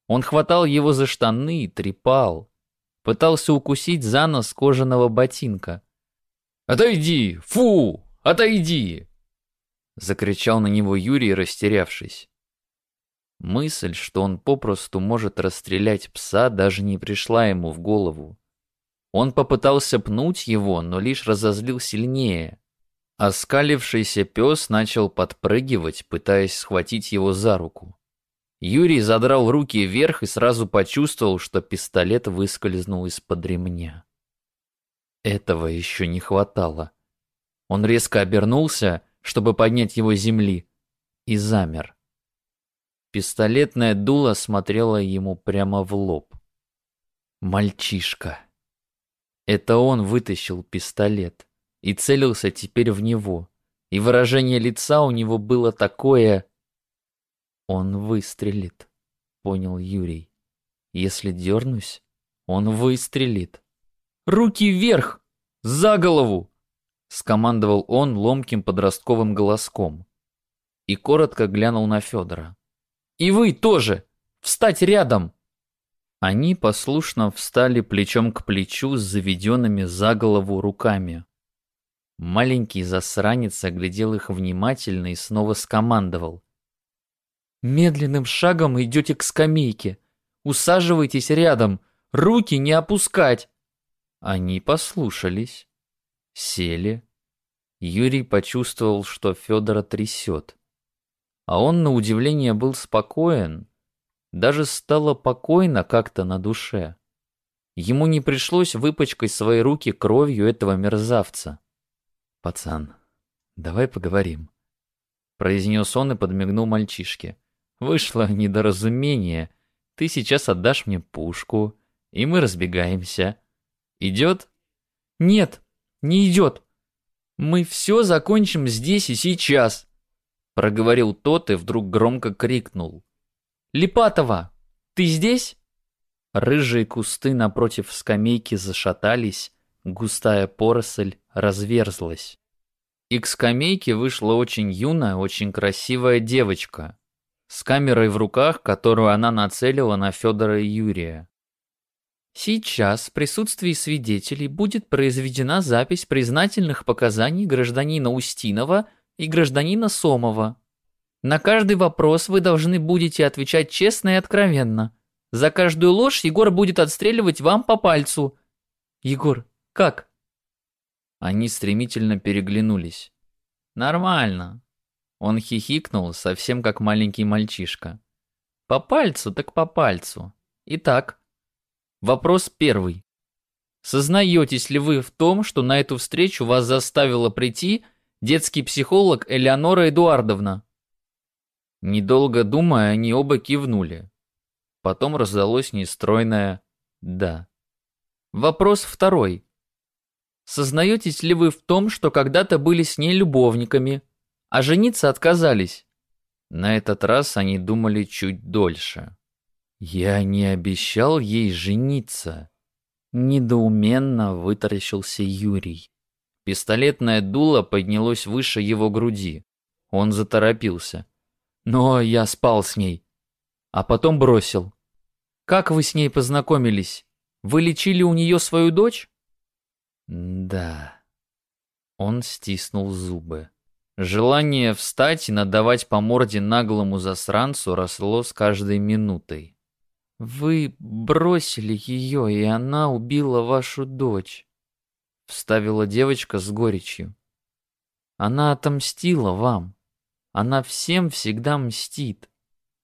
Он хватал его за штаны и трепал. Пытался укусить за нос кожаного ботинка. «Отойди! Фу! Отойди!» Закричал на него Юрий, растерявшись. Мысль, что он попросту может расстрелять пса, даже не пришла ему в голову. Он попытался пнуть его, но лишь разозлил сильнее. Оскалившийся пес начал подпрыгивать, пытаясь схватить его за руку. Юрий задрал руки вверх и сразу почувствовал, что пистолет выскользнул из-под ремня. Этого еще не хватало. Он резко обернулся, чтобы поднять его с земли, и замер. Пистолетное дуло смотрело ему прямо в лоб. Мальчишка. Это он вытащил пистолет и целился теперь в него. И выражение лица у него было такое... Он выстрелит, понял Юрий. Если дернусь, он выстрелит. Руки вверх! За голову! Скомандовал он ломким подростковым голоском. И коротко глянул на Федора. И вы тоже! Встать рядом! Они послушно встали плечом к плечу с заведенными за голову руками. Маленький засранец оглядел их внимательно и снова скомандовал. «Медленным шагом идете к скамейке. Усаживайтесь рядом. Руки не опускать!» Они послушались. Сели. Юрий почувствовал, что Федора трясет. А он, на удивление, был спокоен. Даже стало покойно как-то на душе. Ему не пришлось выпачкать свои руки кровью этого мерзавца. «Пацан, давай поговорим», — произнес он и подмигнул мальчишке. «Вышло недоразумение. Ты сейчас отдашь мне пушку, и мы разбегаемся. Идет?» «Нет, не идет. Мы все закончим здесь и сейчас», — проговорил тот и вдруг громко крикнул. «Липатова, ты здесь?» Рыжие кусты напротив скамейки зашатались, густая поросль разверзлась. И к скамейке вышла очень юная, очень красивая девочка с камерой в руках, которую она нацелила на Федора и Юрия. Сейчас в присутствии свидетелей будет произведена запись признательных показаний гражданина Устинова и гражданина Сомова. На каждый вопрос вы должны будете отвечать честно и откровенно. За каждую ложь Егор будет отстреливать вам по пальцу. Егор, как? Они стремительно переглянулись. Нормально. Он хихикнул, совсем как маленький мальчишка. По пальцу, так по пальцу. Итак, вопрос первый. Сознаетесь ли вы в том, что на эту встречу вас заставила прийти детский психолог Элеонора Эдуардовна? Недолго думая, они оба кивнули. Потом раздалось нестройное «да». Вопрос второй. Сознаетесь ли вы в том, что когда-то были с ней любовниками, а жениться отказались? На этот раз они думали чуть дольше. Я не обещал ей жениться. Недоуменно вытаращился Юрий. Пистолетное дуло поднялось выше его груди. Он заторопился. Но я спал с ней. А потом бросил. Как вы с ней познакомились? Вы лечили у нее свою дочь? Да. Он стиснул зубы. Желание встать и надавать по морде наглому засранцу росло с каждой минутой. «Вы бросили ее, и она убила вашу дочь», — вставила девочка с горечью. «Она отомстила вам. Она всем всегда мстит».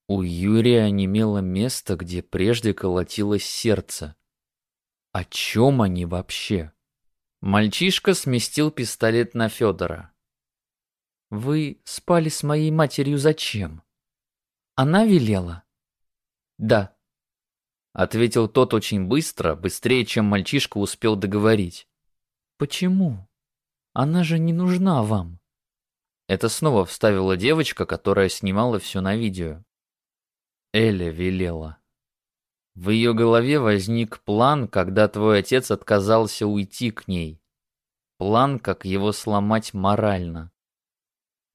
У Юрия онемело место, где прежде колотилось сердце. О чем они вообще? Мальчишка сместил пистолет на Федора. «Вы спали с моей матерью зачем? Она велела?» «Да», — ответил тот очень быстро, быстрее, чем мальчишка успел договорить. «Почему? Она же не нужна вам». Это снова вставила девочка, которая снимала все на видео. Эля велела. В ее голове возник план, когда твой отец отказался уйти к ней. План, как его сломать морально.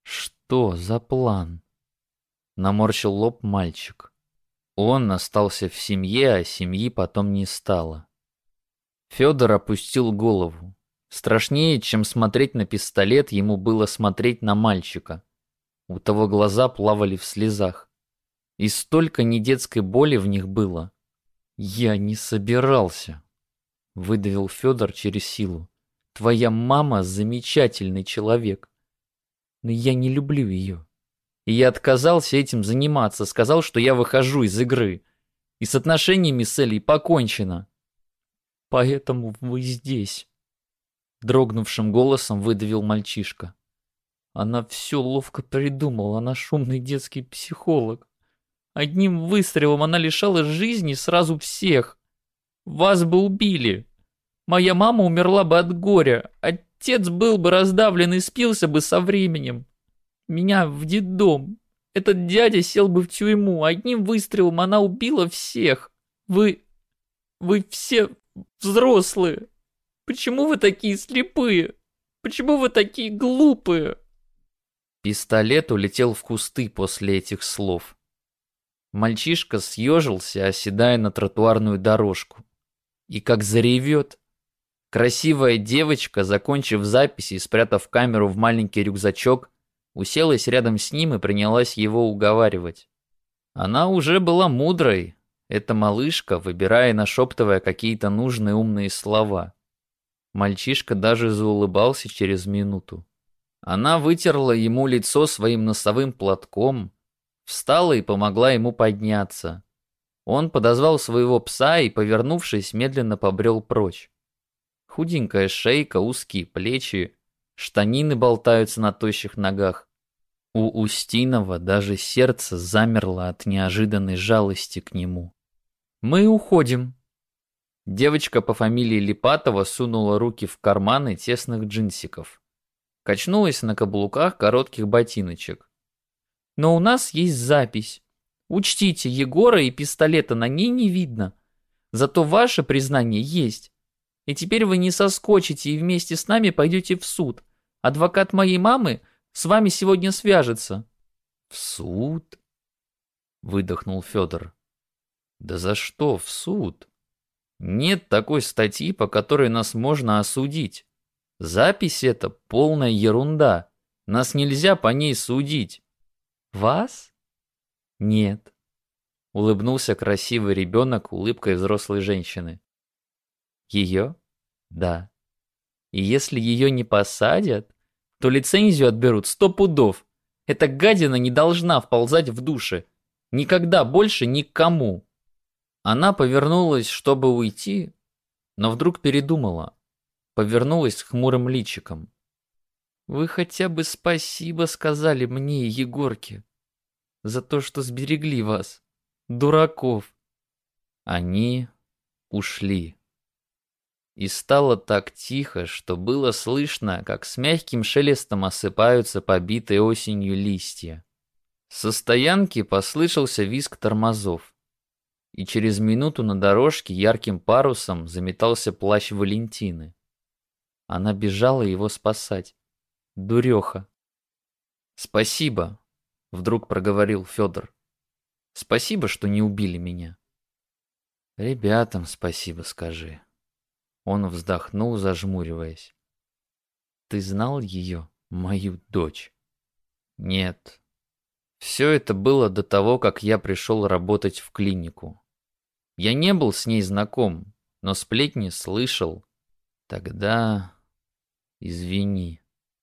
Что за план? Наморщил лоб мальчик. Он остался в семье, а семьи потом не стало. Федор опустил голову. Страшнее, чем смотреть на пистолет, ему было смотреть на мальчика. У того глаза плавали в слезах. И столько недетской боли в них было. «Я не собирался», — выдавил Федор через силу. Твоя мама замечательный человек. Но я не люблю ее. И я отказался этим заниматься, сказал, что я выхожу из игры. И с отношениями с Элей покончено. Поэтому вы здесь. Дрогнувшим голосом выдавил мальчишка. Она все ловко придумала, она шумный детский психолог. Одним выстрелом она лишала жизни сразу всех. Вас бы убили. Моя мама умерла бы от горя. Отец был бы раздавлен и спился бы со временем. Меня в детдом. Этот дядя сел бы в тюрьму. Одним выстрелом она убила всех. Вы... Вы все взрослые. Почему вы такие слепые? Почему вы такие глупые? Пистолет улетел в кусты после этих слов. Мальчишка съежился, оседая на тротуарную дорожку. И как заревет. Красивая девочка, закончив запись и спрятав камеру в маленький рюкзачок, уселась рядом с ним и принялась его уговаривать. Она уже была мудрой, эта малышка, выбирая и нашептывая какие-то нужные умные слова. Мальчишка даже заулыбался через минуту. Она вытерла ему лицо своим носовым платком, встала и помогла ему подняться. Он подозвал своего пса и, повернувшись, медленно побрел прочь. Худенькая шейка, узкие плечи, штанины болтаются на тощих ногах. У Устинова даже сердце замерло от неожиданной жалости к нему. «Мы уходим». Девочка по фамилии Липатова сунула руки в карманы тесных джинсиков. Качнулась на каблуках коротких ботиночек. «Но у нас есть запись. Учтите, Егора и пистолета на ней не видно. Зато ваше признание есть. И теперь вы не соскочите и вместе с нами пойдете в суд. Адвокат моей мамы с вами сегодня свяжется». «В суд?» — выдохнул Федор. «Да за что в суд? Нет такой статьи, по которой нас можно осудить. Запись это полная ерунда. Нас нельзя по ней судить». «Вас?» «Нет», — улыбнулся красивый ребенок улыбкой взрослой женщины. «Ее?» «Да». «И если ее не посадят, то лицензию отберут сто пудов. Эта гадина не должна вползать в души. Никогда больше никому. Она повернулась, чтобы уйти, но вдруг передумала. Повернулась хмурым личиком. Вы хотя бы спасибо сказали мне, Егорке, за то, что сберегли вас, дураков. Они ушли. И стало так тихо, что было слышно, как с мягким шелестом осыпаются побитые осенью листья. Со стоянки послышался визг тормозов. И через минуту на дорожке ярким парусом заметался плащ Валентины. Она бежала его спасать. Дуреха. «Спасибо», — вдруг проговорил Федор. «Спасибо, что не убили меня». «Ребятам спасибо скажи». Он вздохнул, зажмуриваясь. «Ты знал ее, мою дочь?» «Нет. Все это было до того, как я пришел работать в клинику. Я не был с ней знаком, но сплетни слышал. Тогда... Извини»,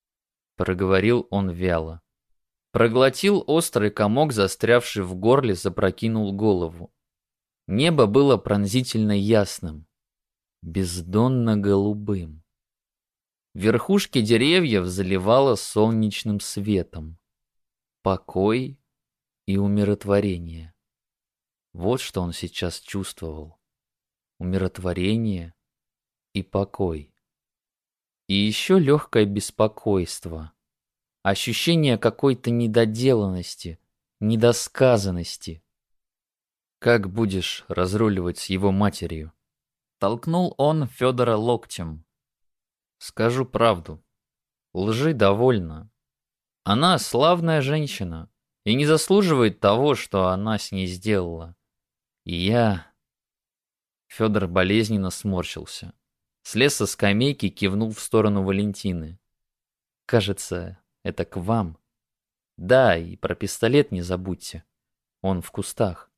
— проговорил он вяло. Проглотил острый комок, застрявший в горле, запрокинул голову. Небо было пронзительно ясным бездонно-голубым. Верхушки деревьев заливало солнечным светом. Покой и умиротворение. Вот что он сейчас чувствовал. Умиротворение и покой. И еще легкое беспокойство. Ощущение какой-то недоделанности, недосказанности. Как будешь разруливать с его матерью? Толкнул он Федора локтем. Скажу правду. Лжи довольно. Она славная женщина и не заслуживает того, что она с ней сделала. И я... Федор болезненно сморщился. Слез со скамейки, кивнул в сторону Валентины. Кажется, это к вам. Да, и про пистолет не забудьте. Он в кустах.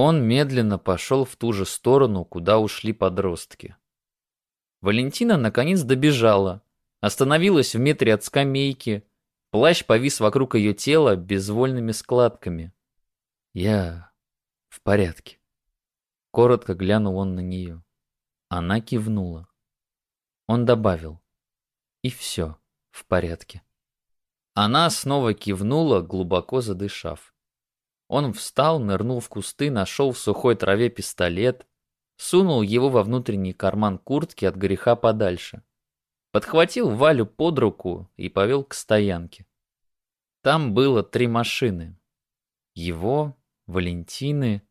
Он медленно пошел в ту же сторону, куда ушли подростки. Валентина наконец добежала, остановилась в метре от скамейки. Плащ повис вокруг ее тела безвольными складками. «Я в порядке». Коротко глянул он на нее. Она кивнула. Он добавил. «И все в порядке». Она снова кивнула, глубоко задышав. Он встал, нырнул в кусты, нашел в сухой траве пистолет, сунул его во внутренний карман куртки от греха подальше. Подхватил Валю под руку и повел к стоянке. Там было три машины. Его, Валентины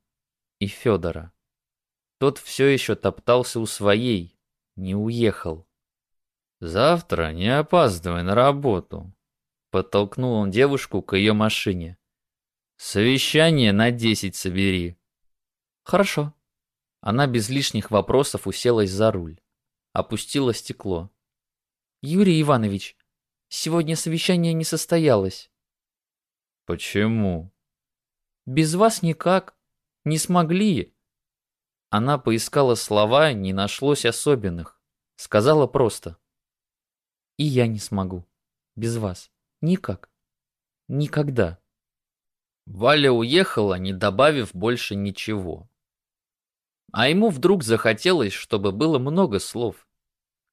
и Федора. Тот все еще топтался у своей, не уехал. «Завтра не опаздывай на работу», — подтолкнул он девушку к ее машине. «Совещание на десять собери». «Хорошо». Она без лишних вопросов уселась за руль. Опустила стекло. «Юрий Иванович, сегодня совещание не состоялось». «Почему?» «Без вас никак. Не смогли». Она поискала слова, не нашлось особенных. Сказала просто. «И я не смогу. Без вас. Никак. Никогда». Валя уехала, не добавив больше ничего. А ему вдруг захотелось, чтобы было много слов.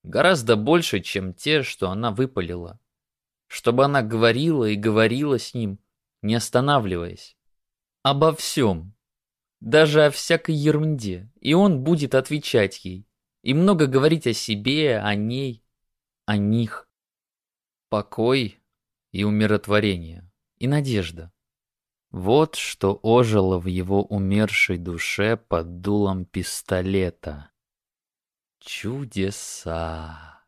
Гораздо больше, чем те, что она выпалила. Чтобы она говорила и говорила с ним, не останавливаясь. Обо всем. Даже о всякой ерунде. И он будет отвечать ей. И много говорить о себе, о ней, о них. Покой и умиротворение. И надежда. Вот что ожило в его умершей душе под дулом пистолета. Чудеса.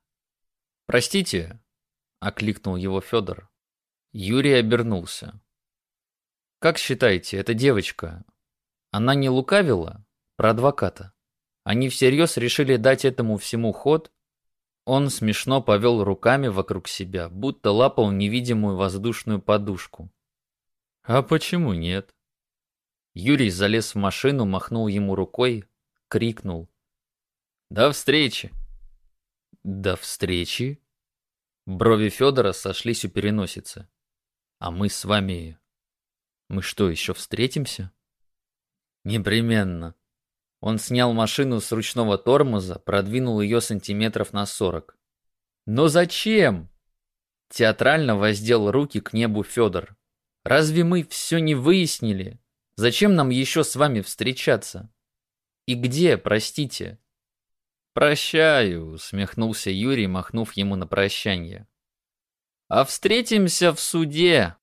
«Простите», — окликнул его Федор. Юрий обернулся. «Как считаете, эта девочка, она не лукавила про адвоката? Они всерьез решили дать этому всему ход?» Он смешно повел руками вокруг себя, будто лапал невидимую воздушную подушку. А почему нет? Юрий залез в машину, махнул ему рукой, крикнул. До встречи. До встречи? Брови Федора сошлись у переносицы. А мы с вами... Мы что, еще встретимся? Непременно. Он снял машину с ручного тормоза, продвинул ее сантиметров на сорок. Но зачем? Театрально воздел руки к небу Федор. Разве мы все не выяснили? Зачем нам еще с вами встречаться? И где, простите?» «Прощаю», — усмехнулся Юрий, махнув ему на прощание. «А встретимся в суде,